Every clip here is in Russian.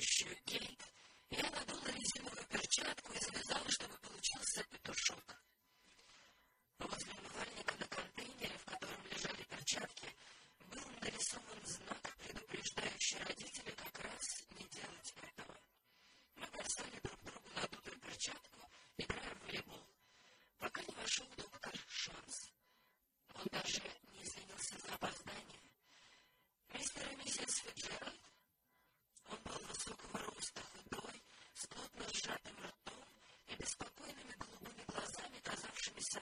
Гейт, я надула резиновую перчатку и завязала, чтобы получился петушок. Возле умывальника на контейнере, в котором лежали перчатки, был нарисован знак, предупреждающий родителей как раз не делать этого. Мы бросали друг другу надутую перчатку, играя в волейбол, пока не вошел доктор Шанс. Он даже не извинился за опоздание. Мистер и миссис Фиджеральд глазами казавшимися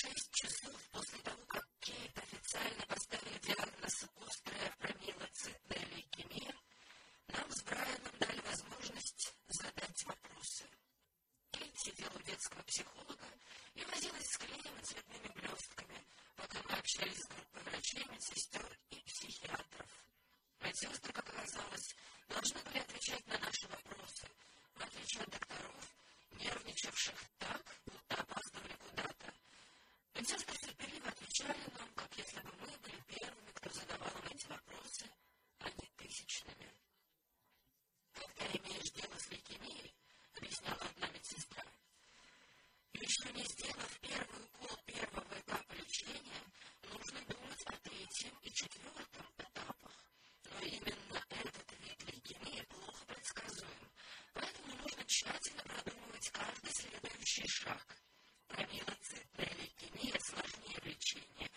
шесть часов после того, как Киев официально поставил диагноз «острая промилоцитная лейкемия», нам с Брайаном дали возможность задать вопросы. Кейт сидела у детского психолога и возилась с клеем и пока мы общались с группой врачей, медсестер и психиатров. Медсестры, как оказалось, должны были отвечать на наши вопросы, в докторов, нервничавших так, следующий шаг. Промиелоцитная лейкемия сложнее лечения,